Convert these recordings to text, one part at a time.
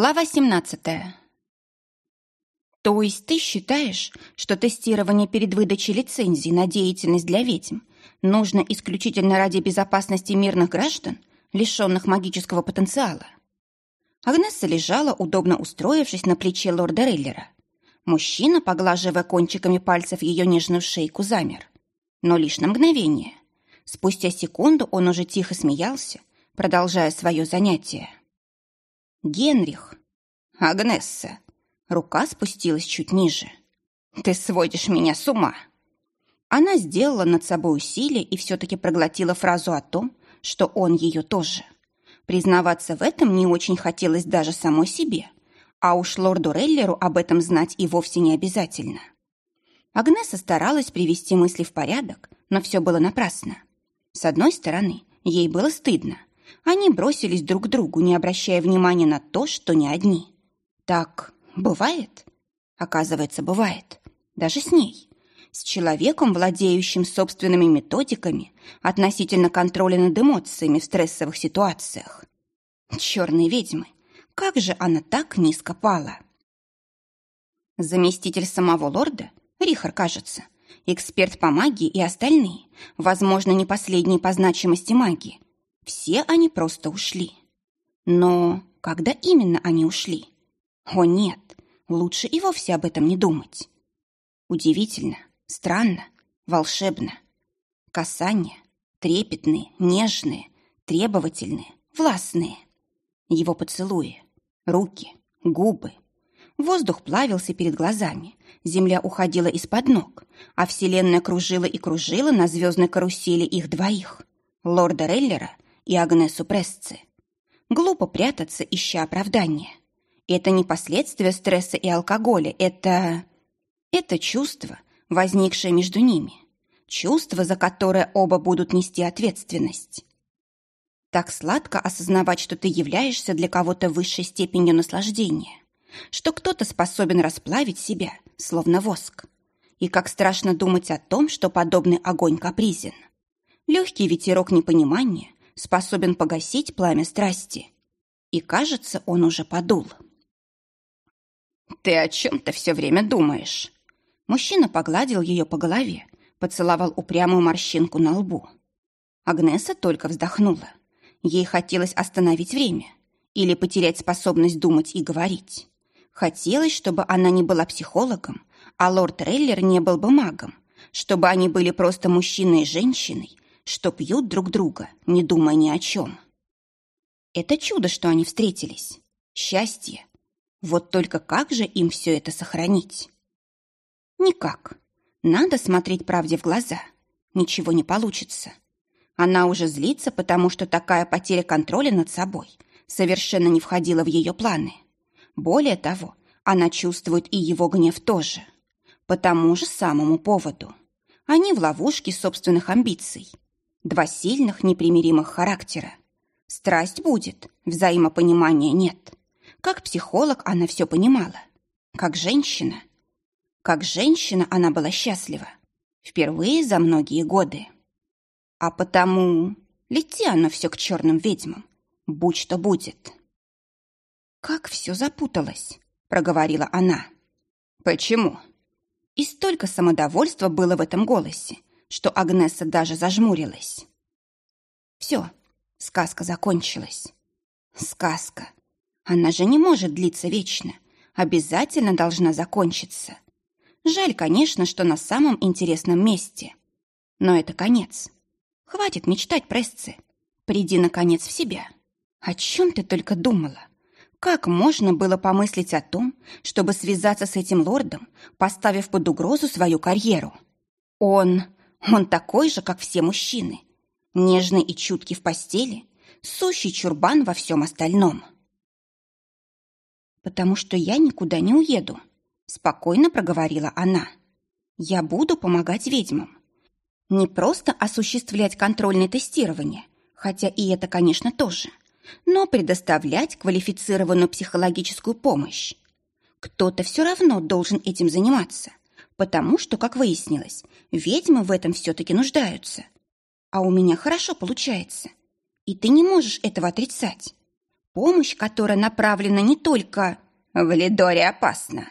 Глава 17. То есть ты считаешь, что тестирование перед выдачей лицензии на деятельность для ведьм нужно исключительно ради безопасности мирных граждан, лишенных магического потенциала? Агнесса лежала, удобно устроившись на плече лорда Рейлера. Мужчина, поглаживая кончиками пальцев ее нежную шейку, замер. Но лишь на мгновение. Спустя секунду он уже тихо смеялся, продолжая свое занятие. Генрих. Агнесса. Рука спустилась чуть ниже. Ты сводишь меня с ума. Она сделала над собой усилие и все-таки проглотила фразу о том, что он ее тоже. Признаваться в этом не очень хотелось даже самой себе, а уж лорду Реллеру об этом знать и вовсе не обязательно. Агнеса старалась привести мысли в порядок, но все было напрасно. С одной стороны, ей было стыдно, они бросились друг к другу, не обращая внимания на то, что не одни. Так бывает? Оказывается, бывает. Даже с ней. С человеком, владеющим собственными методиками относительно контроля над эмоциями в стрессовых ситуациях. Черные ведьмы. Как же она так низко пала? Заместитель самого лорда, Рихар, кажется, эксперт по магии и остальные, возможно, не последние по значимости магии, все они просто ушли. Но когда именно они ушли? О нет, лучше и вовсе об этом не думать. Удивительно, странно, волшебно. Касания трепетные, нежные, требовательные, властные. Его поцелуи, руки, губы. Воздух плавился перед глазами, земля уходила из-под ног, а вселенная кружила и кружила на звездной карусели их двоих, лорда Реллера и Агнесу Пресци. Глупо прятаться, ища оправдания. Это не последствия стресса и алкоголя, это... Это чувство, возникшее между ними. Чувство, за которое оба будут нести ответственность. Так сладко осознавать, что ты являешься для кого-то высшей степенью наслаждения, что кто-то способен расплавить себя, словно воск. И как страшно думать о том, что подобный огонь капризен. Легкий ветерок непонимания, способен погасить пламя страсти. И, кажется, он уже подул. «Ты о чем-то все время думаешь?» Мужчина погладил ее по голове, поцеловал упрямую морщинку на лбу. Агнеса только вздохнула. Ей хотелось остановить время или потерять способность думать и говорить. Хотелось, чтобы она не была психологом, а лорд Рейлер не был бы магом, чтобы они были просто мужчиной и женщиной, что пьют друг друга, не думая ни о чем. Это чудо, что они встретились. Счастье. Вот только как же им все это сохранить? Никак. Надо смотреть правде в глаза. Ничего не получится. Она уже злится, потому что такая потеря контроля над собой совершенно не входила в ее планы. Более того, она чувствует и его гнев тоже. По тому же самому поводу. Они в ловушке собственных амбиций – Два сильных, непримиримых характера. Страсть будет, взаимопонимания нет. Как психолог она все понимала. Как женщина. Как женщина она была счастлива. Впервые за многие годы. А потому лети оно все к черным ведьмам. Будь что будет. «Как все запуталось», — проговорила она. «Почему?» И столько самодовольства было в этом голосе, что Агнеса даже зажмурилась. Все, сказка закончилась. Сказка. Она же не может длиться вечно. Обязательно должна закончиться. Жаль, конечно, что на самом интересном месте. Но это конец. Хватит мечтать, Прессы. Приди, наконец, в себя. О чем ты только думала? Как можно было помыслить о том, чтобы связаться с этим лордом, поставив под угрозу свою карьеру? Он... Он такой же, как все мужчины. Нежный и чуткий в постели, сущий чурбан во всем остальном. «Потому что я никуда не уеду», — спокойно проговорила она. «Я буду помогать ведьмам. Не просто осуществлять контрольное тестирование, хотя и это, конечно, тоже, но предоставлять квалифицированную психологическую помощь. Кто-то все равно должен этим заниматься, потому что, как выяснилось, ведьмы в этом все-таки нуждаются. А у меня хорошо получается. И ты не можешь этого отрицать. Помощь, которая направлена не только в Лидоре опасна.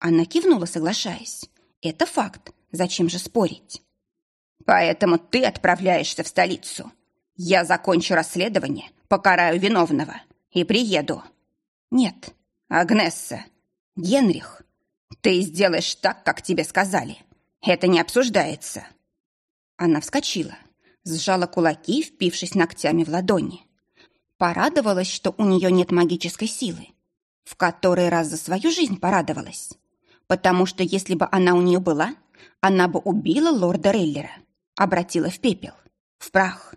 Она кивнула, соглашаясь. Это факт. Зачем же спорить? Поэтому ты отправляешься в столицу. Я закончу расследование, покараю виновного и приеду. Нет, Агнесса, Генрих, ты сделаешь так, как тебе сказали. Это не обсуждается. Она вскочила, сжала кулаки, впившись ногтями в ладони. Порадовалась, что у нее нет магической силы. В который раз за свою жизнь порадовалась. Потому что если бы она у нее была, она бы убила лорда Рейлера, обратила в пепел, в прах,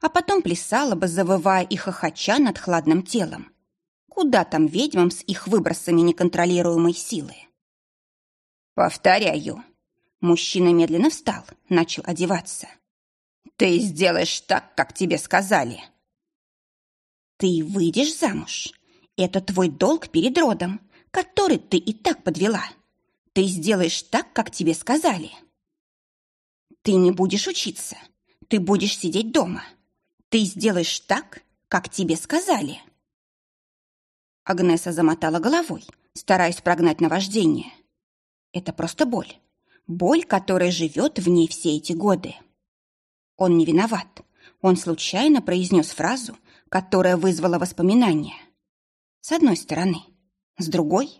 а потом плясала бы, завывая и хохоча над хладным телом. Куда там ведьмам с их выбросами неконтролируемой силы? «Повторяю». Мужчина медленно встал, начал одеваться. «Ты сделаешь так, как тебе сказали». «Ты выйдешь замуж. Это твой долг перед родом, который ты и так подвела. Ты сделаешь так, как тебе сказали». «Ты не будешь учиться. Ты будешь сидеть дома. Ты сделаешь так, как тебе сказали». Агнеса замотала головой, стараясь прогнать наваждение. Это просто боль. Боль, которая живет в ней все эти годы. Он не виноват. Он случайно произнес фразу, которая вызвала воспоминания. С одной стороны. С другой,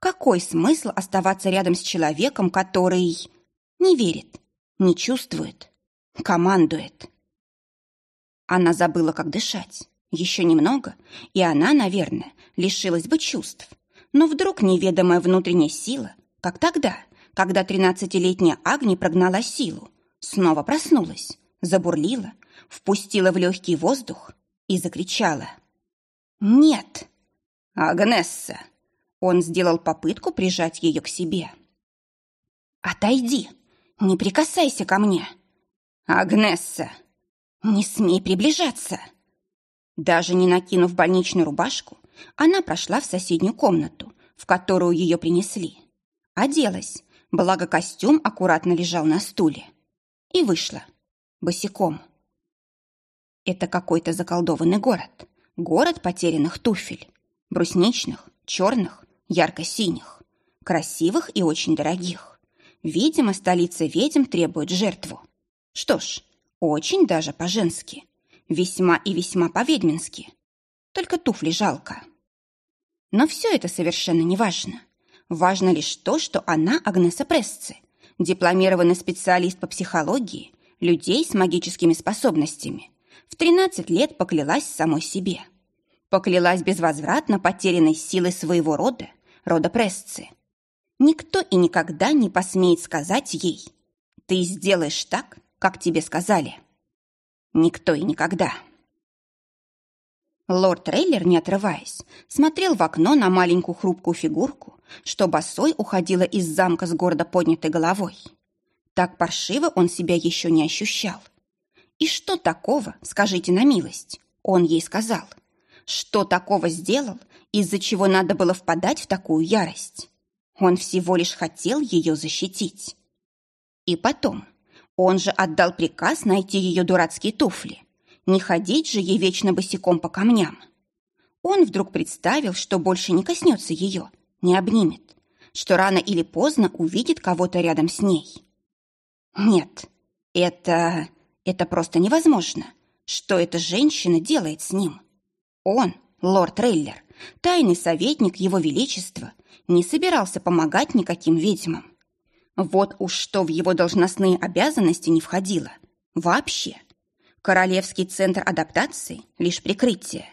какой смысл оставаться рядом с человеком, который не верит, не чувствует, командует? Она забыла, как дышать. Еще немного, и она, наверное, лишилась бы чувств. Но вдруг неведомая внутренняя сила как тогда, когда тринадцатилетняя Агни прогнала силу, снова проснулась, забурлила, впустила в легкий воздух и закричала. «Нет!» «Агнесса!» Он сделал попытку прижать ее к себе. «Отойди! Не прикасайся ко мне!» «Агнесса!» «Не смей приближаться!» Даже не накинув больничную рубашку, она прошла в соседнюю комнату, в которую ее принесли. Оделась, благо костюм аккуратно лежал на стуле. И вышла. Босиком. Это какой-то заколдованный город. Город потерянных туфель. Брусничных, черных, ярко-синих. Красивых и очень дорогих. Видимо, столица ведьм требует жертву. Что ж, очень даже по-женски. Весьма и весьма по-ведьмински. Только туфли жалко. Но все это совершенно не важно. Важно лишь то, что она Агнеса Пресци, дипломированный специалист по психологии, людей с магическими способностями. В 13 лет поклялась самой себе. Поклялась безвозвратно потерянной силой своего рода, рода Пресци. Никто и никогда не посмеет сказать ей «Ты сделаешь так, как тебе сказали». Никто и никогда. Лорд Трейлер, не отрываясь, смотрел в окно на маленькую хрупкую фигурку, что босой уходила из замка с гордо поднятой головой. Так паршиво он себя еще не ощущал. И что такого, скажите на милость, он ей сказал? Что такого сделал, из-за чего надо было впадать в такую ярость? Он всего лишь хотел ее защитить. И потом, он же отдал приказ найти ее дурацкие туфли. Не ходить же ей вечно босиком по камням. Он вдруг представил, что больше не коснется ее, не обнимет, что рано или поздно увидит кого-то рядом с ней. Нет, это... это просто невозможно. Что эта женщина делает с ним? Он, лорд Рейлер, тайный советник его величества, не собирался помогать никаким ведьмам. Вот уж что в его должностные обязанности не входило. Вообще. Королевский центр адаптации – лишь прикрытие.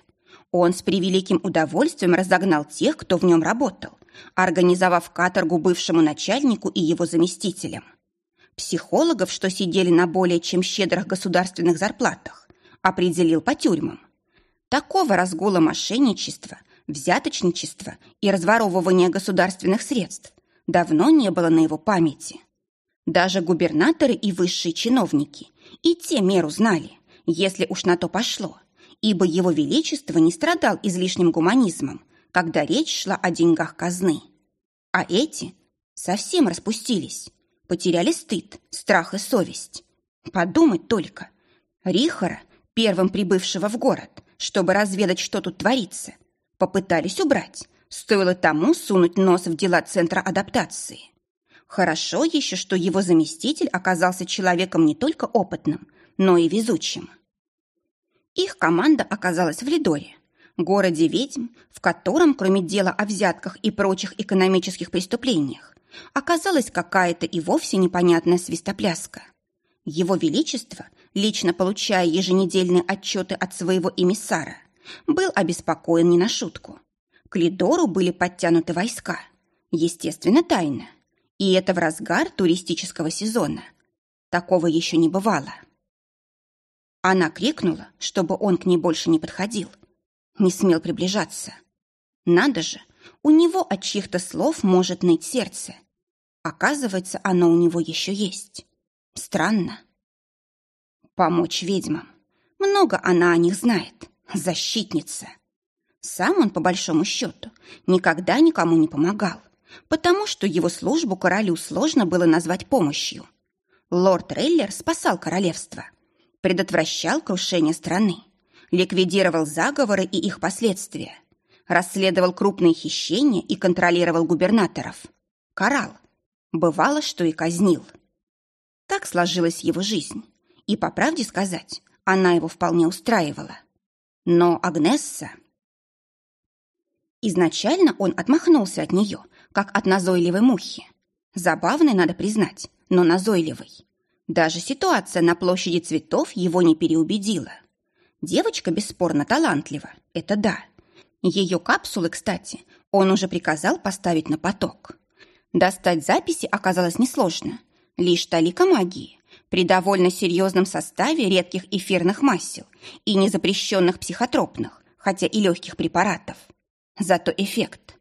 Он с превеликим удовольствием разогнал тех, кто в нем работал, организовав каторгу бывшему начальнику и его заместителям. Психологов, что сидели на более чем щедрых государственных зарплатах, определил по тюрьмам. Такого разгула мошенничества, взяточничества и разворовывания государственных средств давно не было на его памяти. Даже губернаторы и высшие чиновники и те меру знали, если уж на то пошло, ибо его величество не страдал излишним гуманизмом, когда речь шла о деньгах казны. А эти совсем распустились, потеряли стыд, страх и совесть. Подумать только. Рихара, первым прибывшего в город, чтобы разведать, что тут творится. Попытались убрать. Стоило тому сунуть нос в дела Центра адаптации. Хорошо еще, что его заместитель оказался человеком не только опытным, но и везучим. Их команда оказалась в Лидоре, городе ведьм, в котором, кроме дела о взятках и прочих экономических преступлениях, оказалась какая-то и вовсе непонятная свистопляска. Его Величество, лично получая еженедельные отчеты от своего эмиссара, был обеспокоен не на шутку. К Лидору были подтянуты войска, естественно, тайно. И это в разгар туристического сезона. Такого еще не бывало. Она крикнула, чтобы он к ней больше не подходил. Не смел приближаться. Надо же, у него от чьих-то слов может ныть сердце. Оказывается, оно у него еще есть. Странно. Помочь ведьмам. Много она о них знает. Защитница. Сам он, по большому счету, никогда никому не помогал, потому что его службу королю сложно было назвать помощью. Лорд Рейлер спасал королевство, предотвращал крушение страны, ликвидировал заговоры и их последствия, расследовал крупные хищения и контролировал губернаторов. Карал. Бывало, что и казнил. Так сложилась его жизнь. И, по правде сказать, она его вполне устраивала. Но Агнесса... Изначально он отмахнулся от нее, как от назойливой мухи. Забавный, надо признать, но назойливый. Даже ситуация на площади цветов его не переубедила. Девочка бесспорно талантлива, это да. Ее капсулы, кстати, он уже приказал поставить на поток. Достать записи оказалось несложно. Лишь талика магии при довольно серьезном составе редких эфирных масел и незапрещенных психотропных, хотя и легких препаратов. Зато эффект.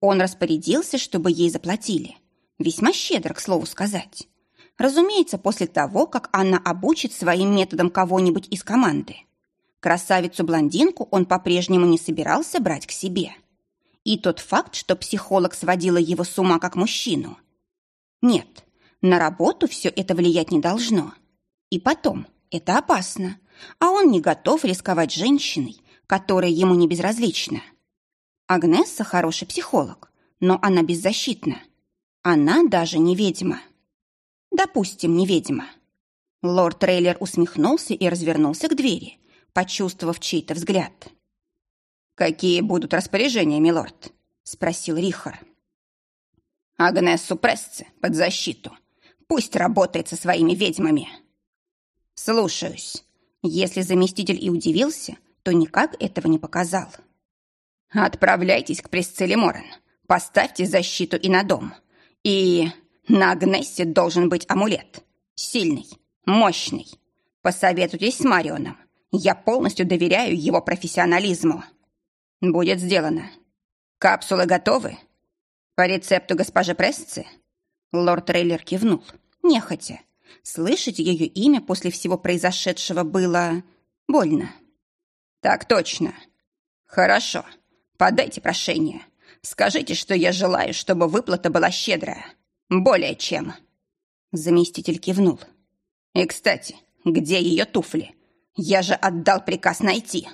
Он распорядился, чтобы ей заплатили. Весьма щедро, к слову сказать. Разумеется, после того, как она обучит своим методом кого-нибудь из команды. Красавицу-блондинку он по-прежнему не собирался брать к себе. И тот факт, что психолог сводила его с ума как мужчину. Нет, на работу все это влиять не должно. И потом, это опасно, а он не готов рисковать женщиной, которая ему не безразлична. Агнесса хороший психолог, но она беззащитна. Она даже не ведьма. Допустим, не ведьма. Лорд Трейлер усмехнулся и развернулся к двери, почувствовав чей-то взгляд. «Какие будут распоряжения, милорд?» — спросил Рихар. «Агнессу Прессе под защиту. Пусть работает со своими ведьмами». «Слушаюсь. Если заместитель и удивился, то никак этого не показал». Отправляйтесь к Присцилле Морен. Поставьте защиту и на дом. И на Агнессе должен быть амулет. Сильный, мощный. Посоветуйтесь с Марионом. Я полностью доверяю его профессионализму. Будет сделано. Капсулы готовы? По рецепту госпожи Прессы? Лорд Трейлер кивнул, нехотя. Слышать ее имя после всего произошедшего было больно. Так точно. Хорошо. Подайте прошение. Скажите, что я желаю, чтобы выплата была щедрая. Более чем». Заместитель кивнул. «И, кстати, где ее туфли? Я же отдал приказ найти».